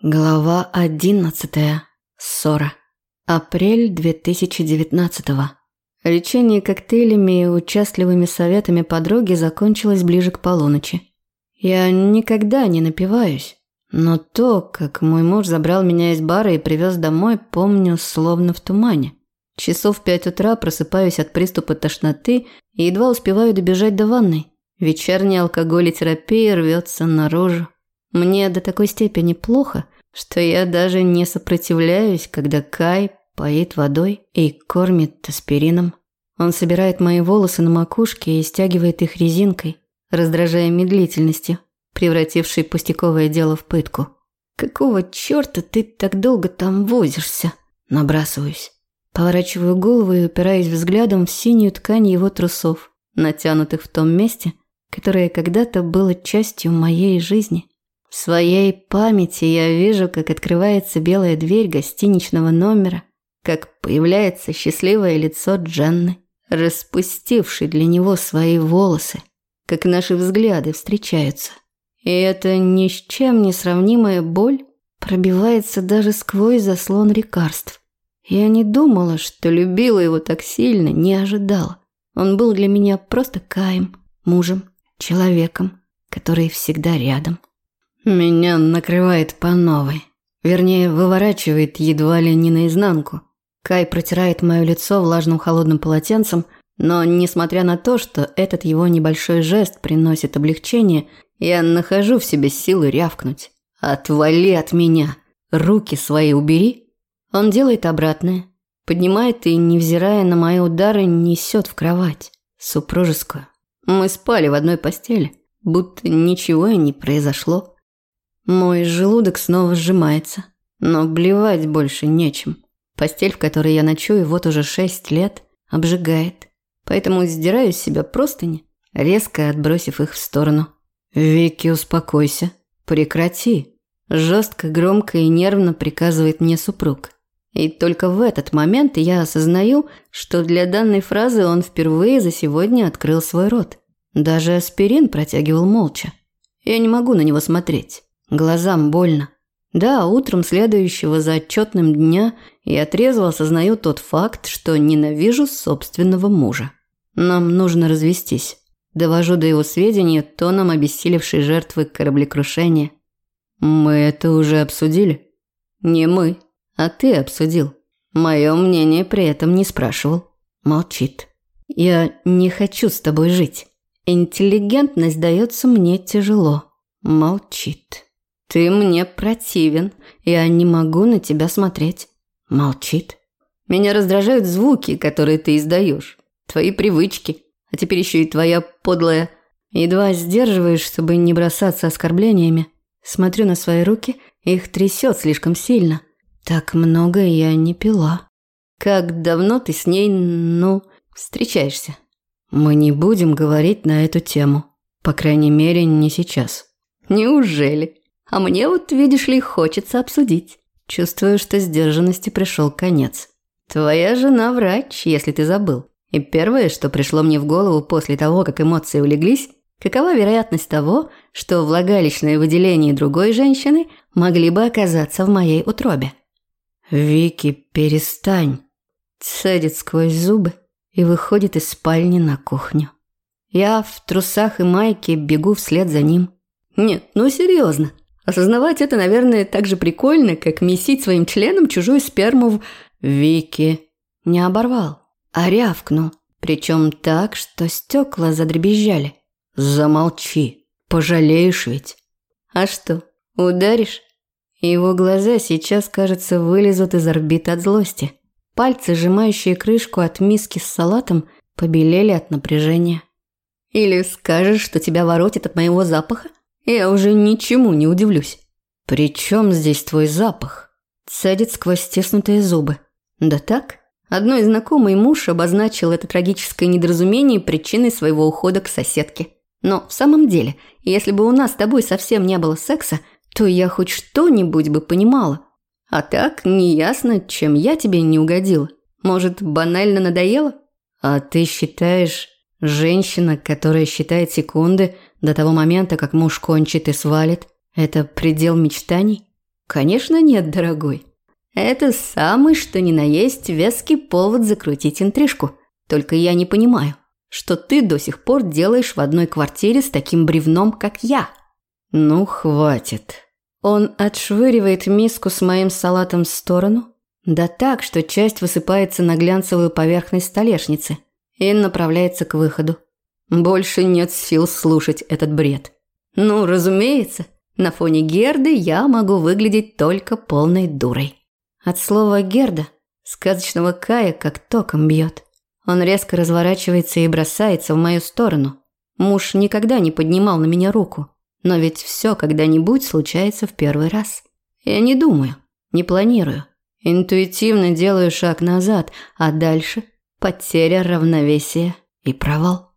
Глава одиннадцатая. Ссора. Апрель 2019 Лечение коктейлями и участливыми советами подруги закончилось ближе к полуночи. Я никогда не напиваюсь, но то, как мой муж забрал меня из бара и привез домой, помню словно в тумане. Часов в пять утра просыпаюсь от приступа тошноты и едва успеваю добежать до ванной. Вечерняя алкоголь и терапия рвется наружу. Мне до такой степени плохо, что я даже не сопротивляюсь, когда Кай поит водой и кормит аспирином. Он собирает мои волосы на макушке и стягивает их резинкой, раздражая медлительностью, превратившей пустяковое дело в пытку. «Какого черта ты так долго там возишься?» Набрасываюсь. Поворачиваю голову и упираюсь взглядом в синюю ткань его трусов, натянутых в том месте, которое когда-то было частью моей жизни. В своей памяти я вижу, как открывается белая дверь гостиничного номера, как появляется счастливое лицо Джанны, распустившей для него свои волосы, как наши взгляды встречаются. И эта ни с чем не сравнимая боль пробивается даже сквозь заслон лекарств. Я не думала, что любила его так сильно, не ожидала. Он был для меня просто Каем, мужем, человеком, который всегда рядом. Меня накрывает по новой. Вернее, выворачивает едва ли не наизнанку. Кай протирает мое лицо влажным холодным полотенцем, но, несмотря на то, что этот его небольшой жест приносит облегчение, я нахожу в себе силы рявкнуть. «Отвали от меня! Руки свои убери!» Он делает обратное. Поднимает и, невзирая на мои удары, несет в кровать. Супружескую. Мы спали в одной постели, будто ничего и не произошло. Мой желудок снова сжимается, но блевать больше нечем. Постель, в которой я ночую вот уже шесть лет, обжигает. Поэтому сдираю с себя простыни, резко отбросив их в сторону. «Вики, успокойся. Прекрати!» Жестко, громко и нервно приказывает мне супруг. И только в этот момент я осознаю, что для данной фразы он впервые за сегодня открыл свой рот. Даже аспирин протягивал молча. Я не могу на него смотреть. Глазам больно. Да, утром следующего за отчетным дня я трезво осознаю тот факт, что ненавижу собственного мужа. Нам нужно развестись. Довожу до его сведения тоном обессилевшей жертвы кораблекрушения. Мы это уже обсудили? Не мы, а ты обсудил. Мое мнение при этом не спрашивал. Молчит. Я не хочу с тобой жить. Интеллигентность дается мне тяжело. Молчит. «Ты мне противен. Я не могу на тебя смотреть». Молчит. «Меня раздражают звуки, которые ты издаешь. Твои привычки. А теперь еще и твоя подлая...» Едва сдерживаешь, чтобы не бросаться оскорблениями. Смотрю на свои руки, их трясет слишком сильно. Так много я не пила. Как давно ты с ней, ну, встречаешься? Мы не будем говорить на эту тему. По крайней мере, не сейчас. Неужели? А мне вот, видишь ли, хочется обсудить. Чувствую, что сдержанности пришел конец. Твоя жена врач, если ты забыл. И первое, что пришло мне в голову после того, как эмоции улеглись, какова вероятность того, что влагалищные выделения другой женщины могли бы оказаться в моей утробе. «Вики, перестань!» Цедит сквозь зубы и выходит из спальни на кухню. Я в трусах и майке бегу вслед за ним. Нет, ну серьезно, Осознавать это, наверное, так же прикольно, как месить своим членом чужую сперму в Вики. Не оборвал, а рявкнул. Причем так, что стекла задребезжали. Замолчи, пожалеешь ведь. А что, ударишь? Его глаза сейчас, кажется, вылезут из орбит от злости. Пальцы, сжимающие крышку от миски с салатом, побелели от напряжения. Или скажешь, что тебя воротит от моего запаха? Я уже ничему не удивлюсь. «При чем здесь твой запах?» Цедит сквозь стиснутые зубы. «Да так?» Одной знакомый муж обозначил это трагическое недоразумение причиной своего ухода к соседке. Но в самом деле, если бы у нас с тобой совсем не было секса, то я хоть что-нибудь бы понимала. А так, неясно, чем я тебе не угодила. Может, банально надоело? А ты считаешь, женщина, которая считает секунды – до того момента, как муж кончит и свалит, это предел мечтаний? Конечно, нет, дорогой. Это самый что ни на есть веский повод закрутить интрижку. Только я не понимаю, что ты до сих пор делаешь в одной квартире с таким бревном, как я. Ну, хватит. Он отшвыривает миску с моим салатом в сторону, да так, что часть высыпается на глянцевую поверхность столешницы и направляется к выходу. Больше нет сил слушать этот бред. Ну, разумеется, на фоне Герды я могу выглядеть только полной дурой. От слова Герда сказочного Кая как током бьет. Он резко разворачивается и бросается в мою сторону. Муж никогда не поднимал на меня руку. Но ведь все когда-нибудь случается в первый раз. Я не думаю, не планирую. Интуитивно делаю шаг назад, а дальше потеря равновесия и провал.